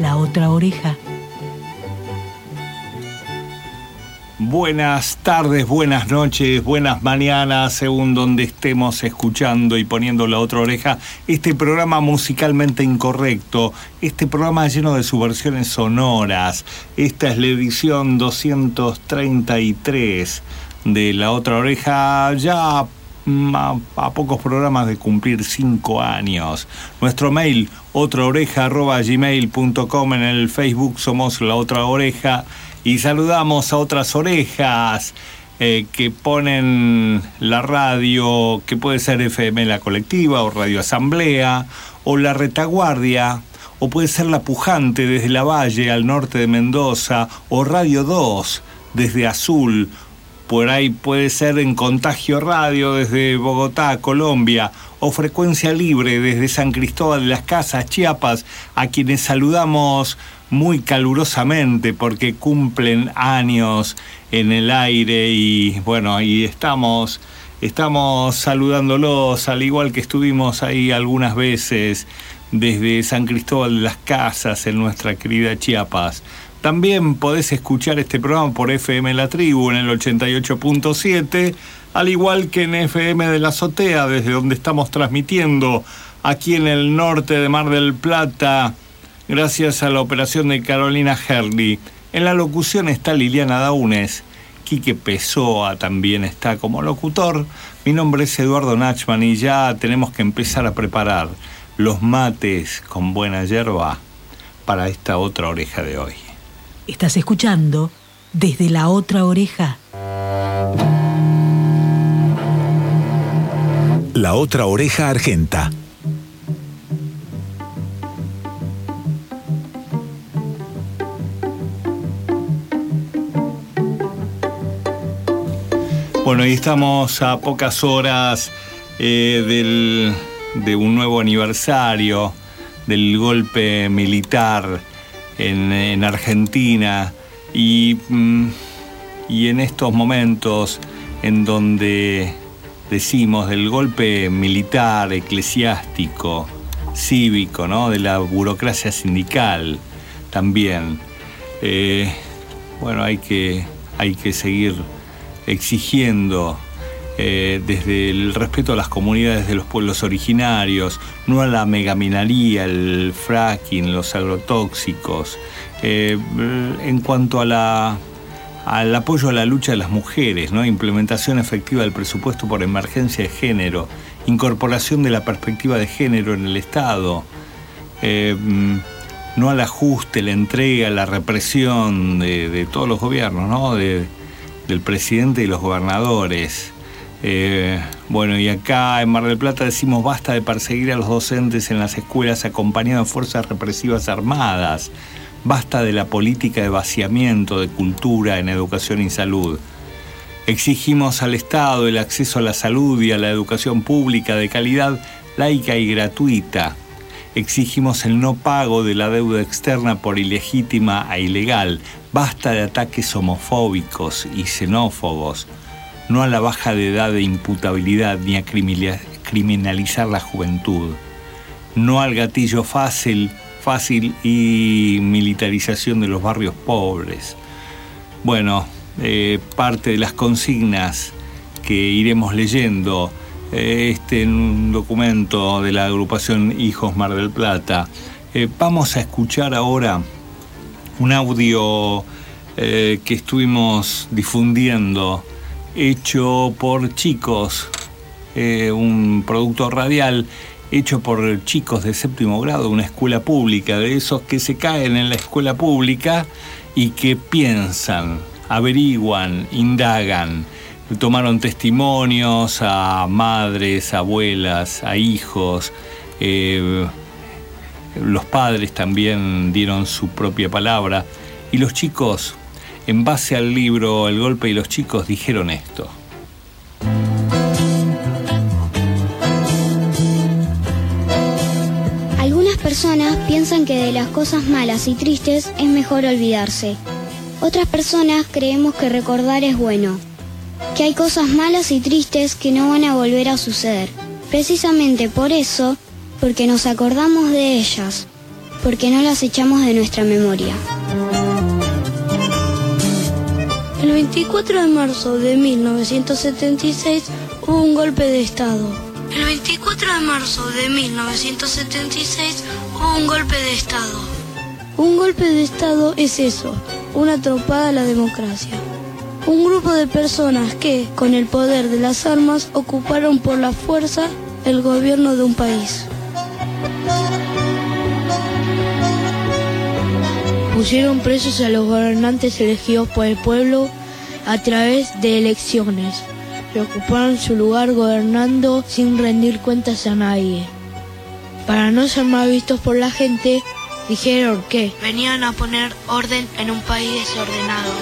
la otra oreja. Buenas tardes, buenas noches, buenas mañanas, según donde estemos escuchando y poniendo la otra oreja, este programa musicalmente incorrecto, este programa lleno de subversiones sonoras. Esta es la edición 233 de la otra oreja, ya a, pocos programas de cumplir cinco años. Nuestro mail, otraoreja.gmail.com en el Facebook somos la otra oreja y saludamos a otras orejas eh, que ponen la radio, que puede ser FM La Colectiva o Radio Asamblea o La Retaguardia o puede ser La Pujante desde La Valle al norte de Mendoza o Radio 2 desde Azul por ahí puede ser en Contagio Radio desde Bogotá, Colombia, o Frecuencia Libre desde San Cristóbal de las Casas, Chiapas, a quienes saludamos muy calurosamente porque cumplen años en el aire y bueno, ahí estamos, estamos saludándolos, al igual que estuvimos ahí algunas veces desde San Cristóbal de las Casas en nuestra querida Chiapas. También podés escuchar este programa por FM La Tribu en el 88.7, al igual que en FM de la Azotea, desde donde estamos transmitiendo aquí en el norte de Mar del Plata, gracias a la operación de Carolina Herli. En la locución está Liliana Daunes, Quique Pessoa también está como locutor. Mi nombre es Eduardo Nachman y ya tenemos que empezar a preparar los mates con buena hierba para esta otra oreja de hoy. Estás escuchando desde la otra oreja. La otra oreja argenta. Bueno, y estamos a pocas horas eh, del, de un nuevo aniversario del golpe militar en, en Argentina y, mm, y, en estos momentos en donde decimos del golpe militar, eclesiástico, cívico, ¿no? de la burocracia sindical también. Eh, bueno, hay que, hay que seguir exigiendo eh, desde el respeto a las comunidades de los pueblos originarios, no a la megaminaría, el fracking, los agrotóxicos. Eh, en cuanto a la, al apoyo a la lucha de las mujeres, ¿no? implementación efectiva del presupuesto por emergencia de género, incorporación de la perspectiva de género en el Estado, eh, no al ajuste, la entrega, la represión de, todos los gobiernos, ¿no? de, del presidente y los gobernadores. Eh, bueno, y acá en Mar del Plata decimos basta de perseguir a los docentes en las escuelas acompañados de fuerzas represivas armadas. Basta de la política de vaciamiento de cultura en educación y salud. Exigimos al Estado el acceso a la salud y a la educación pública de calidad laica y gratuita. Exigimos el no pago de la deuda externa por ilegítima e ilegal. Basta de ataques homofóbicos y xenófobos no a la baja de edad de imputabilidad ni a criminalizar la juventud, no al gatillo fácil, fácil y militarización de los barrios pobres. Bueno, eh, parte de las consignas que iremos leyendo eh, este en un documento de la agrupación Hijos Mar del Plata. Eh, vamos a escuchar ahora un audio que estuvimos difundiendo hecho por chicos, eh, un producto radial hecho por chicos de séptimo grado, una escuela pública, de esos que se caen en la escuela pública y que piensan, averiguan, indagan. Tomaron testimonios a madres, abuelas, a hijos, eh, los padres también dieron su propia palabra y los chicos, en base al libro El golpe y los chicos, dijeron esto. Algunas personas piensan que de las cosas malas y tristes es mejor olvidarse. Otras personas creemos que recordar es bueno, que hay cosas malas y tristes que no van a volver a suceder. Precisamente por eso, porque nos acordamos de ellas, porque no las echamos de nuestra memoria. El 24 de marzo de 1976 hubo un golpe de Estado. El 24 de marzo de 1976 hubo un golpe de Estado. Un golpe de Estado es eso, una trompada a la democracia. Un grupo de personas que, con el poder de las armas, ocuparon por la fuerza el gobierno de un país. Pusieron presos a los gobernantes elegidos por el pueblo a través de elecciones y ocuparon su lugar gobernando sin rendir cuentas a nadie. Para no ser mal vistos por la gente, dijeron que venían a poner orden en un país desordenado.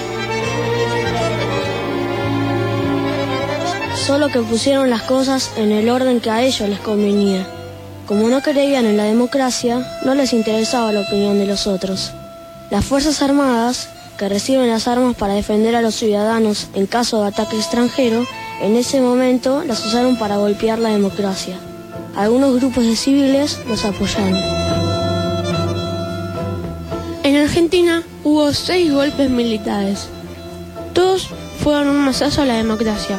Solo que pusieron las cosas en el orden que a ellos les convenía. Como no creían en la democracia, no les interesaba la opinión de los otros. Las Fuerzas Armadas, que reciben las armas para defender a los ciudadanos en caso de ataque extranjero, en ese momento las usaron para golpear la democracia. Algunos grupos de civiles los apoyaron. En Argentina hubo seis golpes militares. Todos fueron un masazo a la democracia.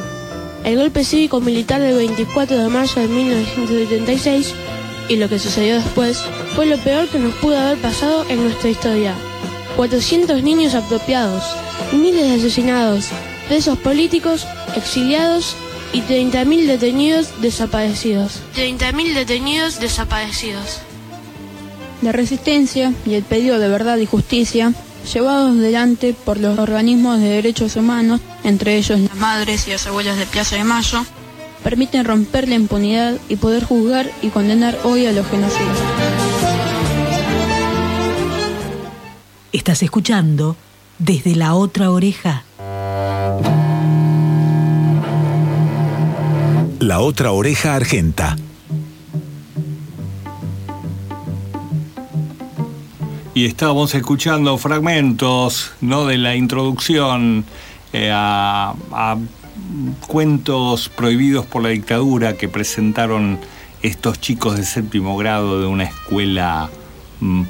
El golpe cívico-militar del 24 de marzo de 1976 y lo que sucedió después fue lo peor que nos pudo haber pasado en nuestra historia. 400 niños apropiados, miles de asesinados, presos políticos, exiliados y 30.000 detenidos desaparecidos. 30.000 detenidos desaparecidos. La resistencia y el pedido de verdad y justicia, llevados delante por los organismos de derechos humanos, entre ellos las madres y las abuelas de Plaza de Mayo, permiten romper la impunidad y poder juzgar y condenar hoy a los genocidas. Estás escuchando desde la otra oreja. La otra oreja argenta. Y estábamos escuchando fragmentos ¿no? de la introducción eh, a, a cuentos prohibidos por la dictadura que presentaron estos chicos de séptimo grado de una escuela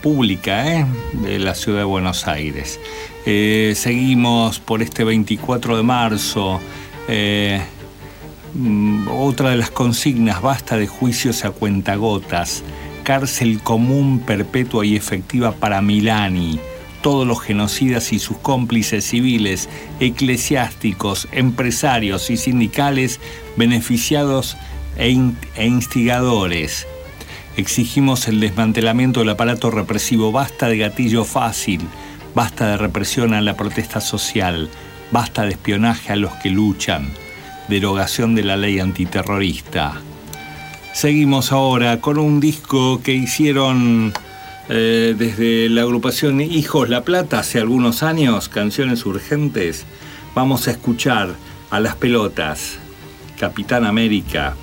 pública ¿eh? de la ciudad de Buenos Aires. Eh, seguimos por este 24 de marzo. Eh, mm, otra de las consignas, basta de juicios a cuentagotas, cárcel común, perpetua y efectiva para Milani todos los genocidas y sus cómplices civiles, eclesiásticos, empresarios y sindicales beneficiados e, e, instigadores. Exigimos el desmantelamiento del aparato represivo, basta de gatillo fácil, basta de represión a la protesta social, basta de espionaje a los que luchan, derogación de la ley antiterrorista. Seguimos ahora con un disco que hicieron eh, desde la agrupación Hijos La Plata hace algunos años, canciones urgentes, vamos a escuchar a las pelotas, Capitán América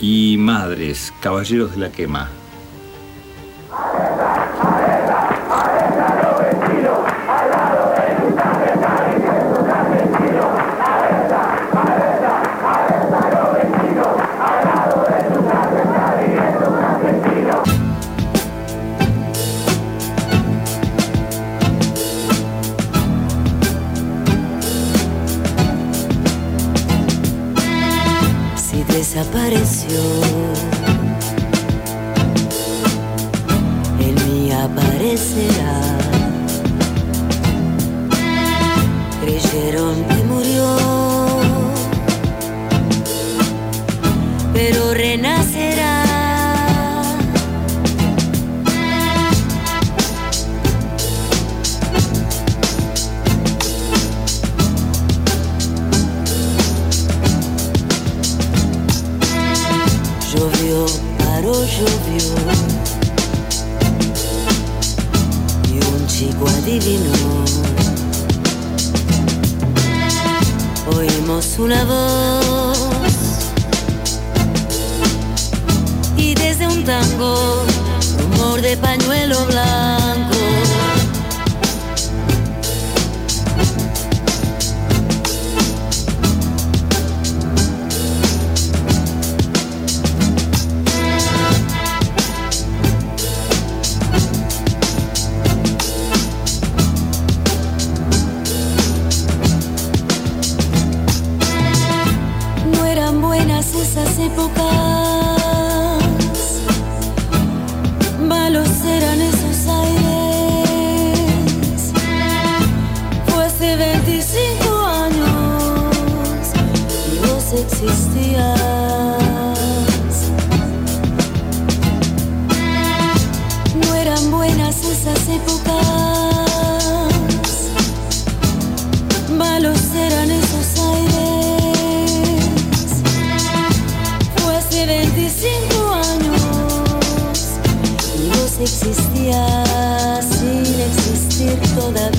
y Madres, Caballeros de la Quema. desapareció. En sin existir todavía.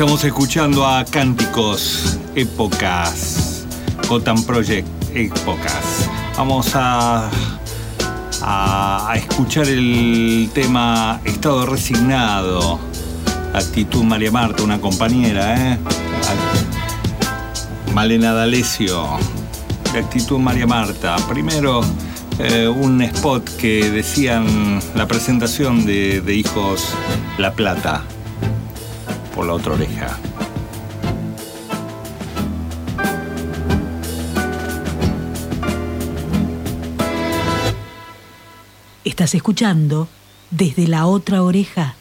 Estamos escuchando a Cánticos, Épocas, Gotham Project, Épocas. Vamos a, a, escuchar el tema Estado Resignado, Actitud María Marta, una compañera, ¿eh? Malena D'Alessio, Actitud María Marta. Primero, eh, un spot que decían la presentación de, de Hijos La Plata por la otra oreja. Estás escuchando desde la otra oreja.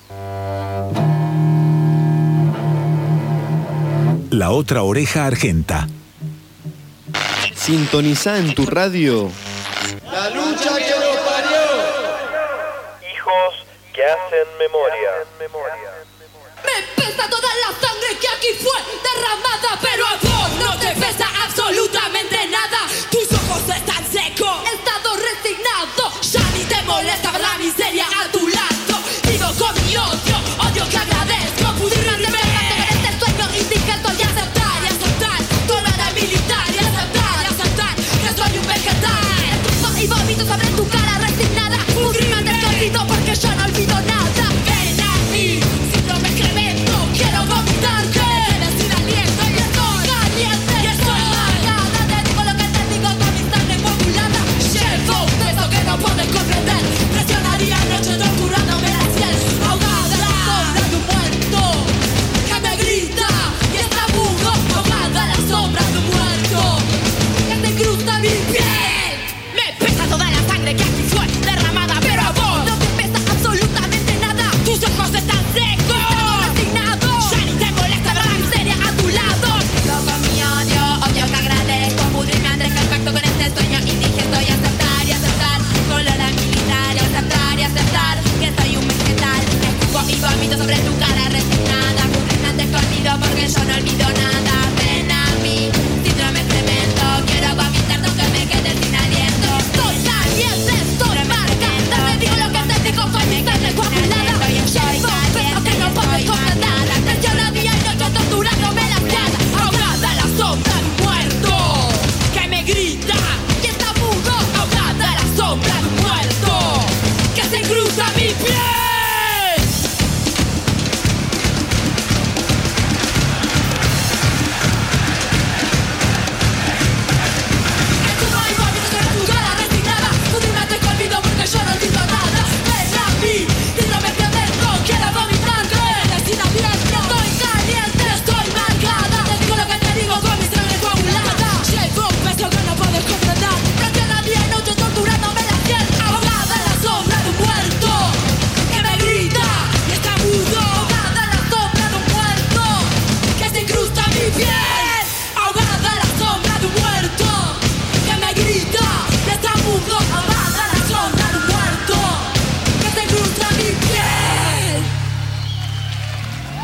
La otra oreja argenta. Sintoniza en tu radio La lucha que nos parió. Hijos que hacen memoria. Aquí fue derramada, pero a vos no te pesa absolutamente nada. Tus ojos están secos, estado resignado. Ya ni te molesta la miseria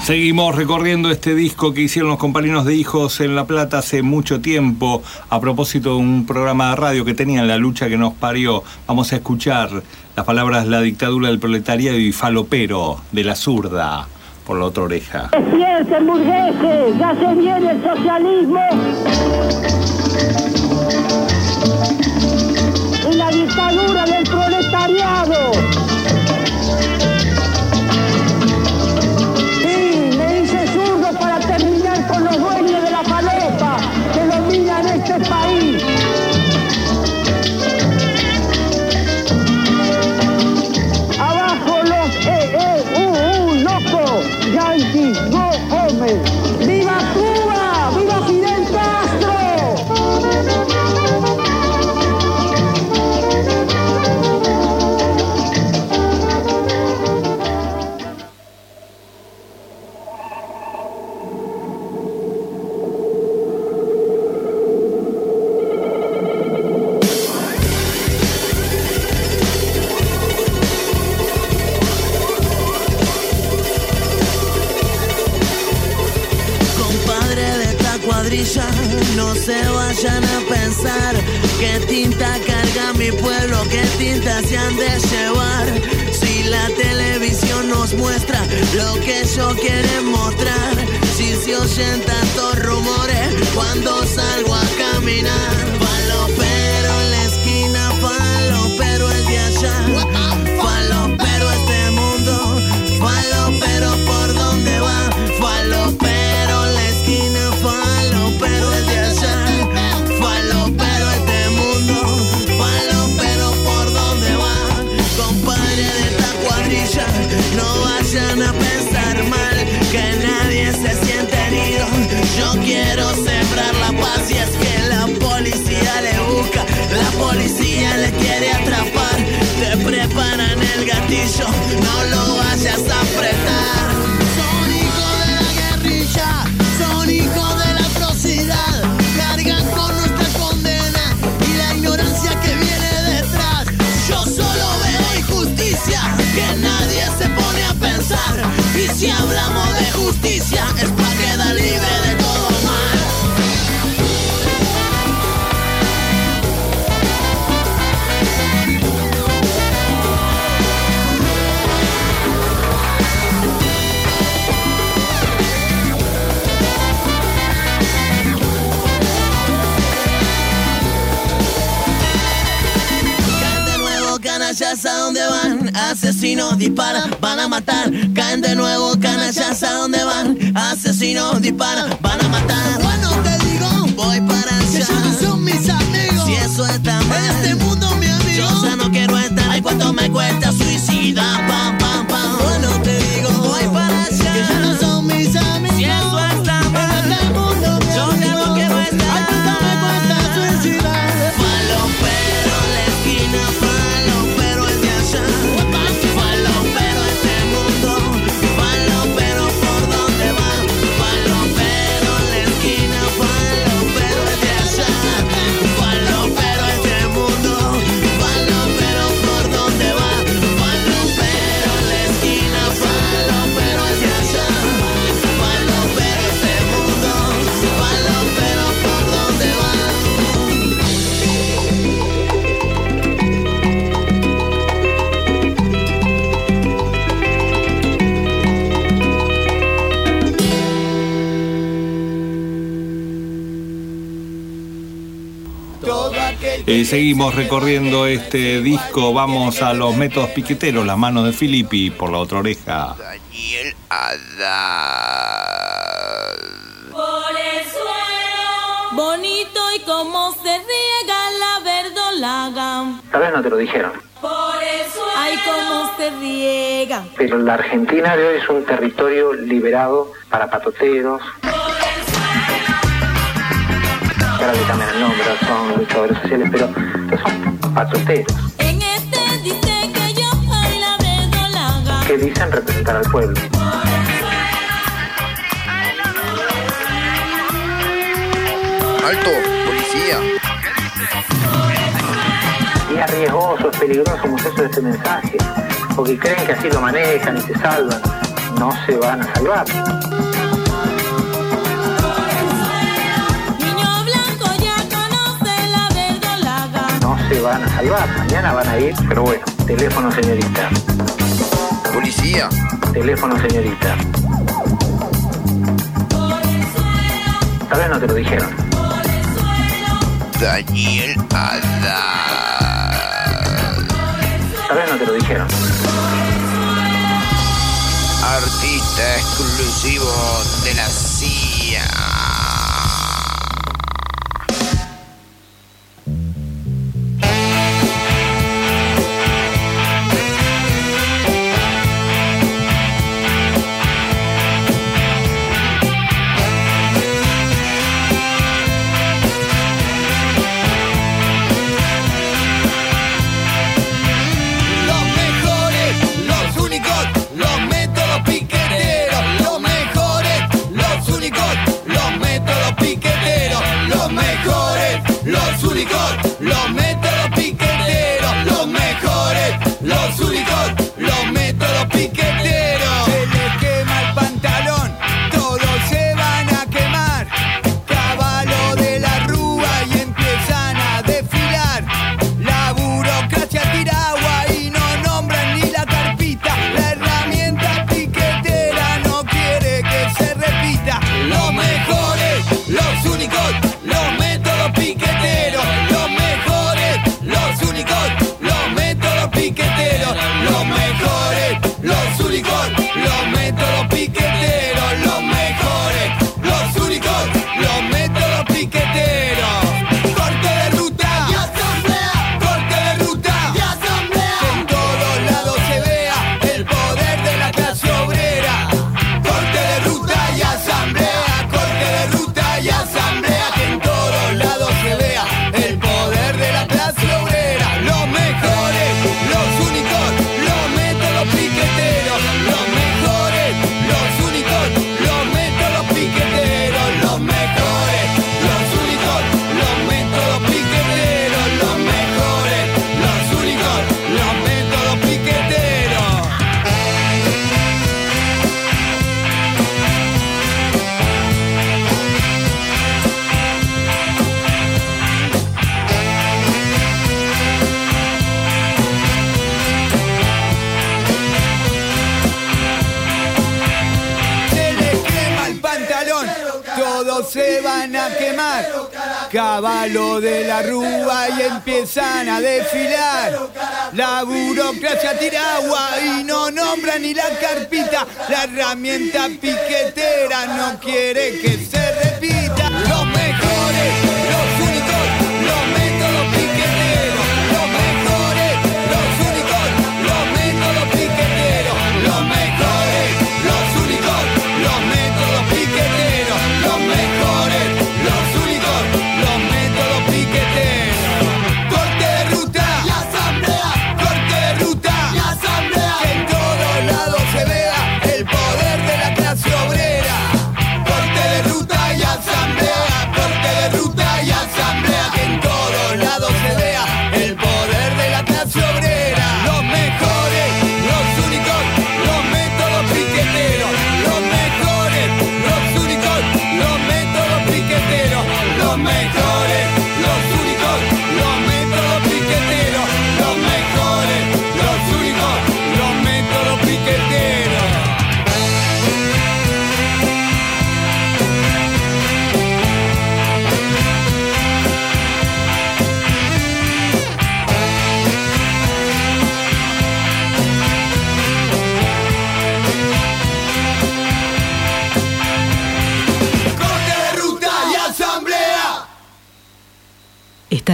Seguimos recorriendo este disco que hicieron los compañeros de Hijos en La Plata hace mucho tiempo, a propósito de un programa de radio que tenían La lucha que nos parió. Vamos a escuchar las palabras La dictadura del proletariado y Falopero de la zurda por la otra oreja. Despierten, burgueses, ya se viene el socialismo. Y la dictadura del proletariado. De esta cuadrilla, no se vayan a pensar que tinta carga mi pueblo, que tinta se han de llevar. Si la televisión nos muestra lo que ellos quieren mostrar, si se oyen tantos rumores cuando salgo a caminar. Falopero en la esquina, falopero el de allá. Falopero este mundo, falopero canallas a dónde van, asesinos disparan, van a matar. Caen de nuevo canallas a dónde van, asesinos disparan, van a matar. Bueno te digo, voy para allá. Que ya no son mis amigos. Si eso está mal, en este mundo mi amigo. Yo ya no quiero estar. Ay, cuánto me cuesta suicida, pam, pam, pam. Bueno te digo, voy para allá. Que ya Seguimos recorriendo este disco, vamos a los métodos piqueteros, las manos de Filippi por la otra oreja. Daniel Haddad. Por el suelo, bonito y como se riega la verdolaga. Tal vez no te lo dijeron, Por el suelo, ay como se riega. pero la Argentina de hoy es un territorio liberado para patoteros ahora le cambian el nombre, son luchadores sociales, pero son patoteros. Este que yo soy la verdolaga. Que dicen representar al pueblo. Alto, policía. Y es arriesgoso, es peligroso mucho de este mensaje, porque creen que así lo manejan y se salvan. No se van a salvar. se van a salvar. Mañana van a ir, pero bueno, teléfono señorita. Policía. Teléfono señorita. Tal vez no te lo dijeron. Daniel Haddad. Tal vez no te lo dijeron. Artista exclusivo de la CIA. todos se van a quemar. Caballo de la rúa y empiezan a desfilar. La burocracia tira agua y no nombra ni la carpita. La herramienta piquetera no quiere que se repita.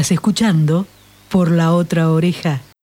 Estás escuchando por la otra oreja.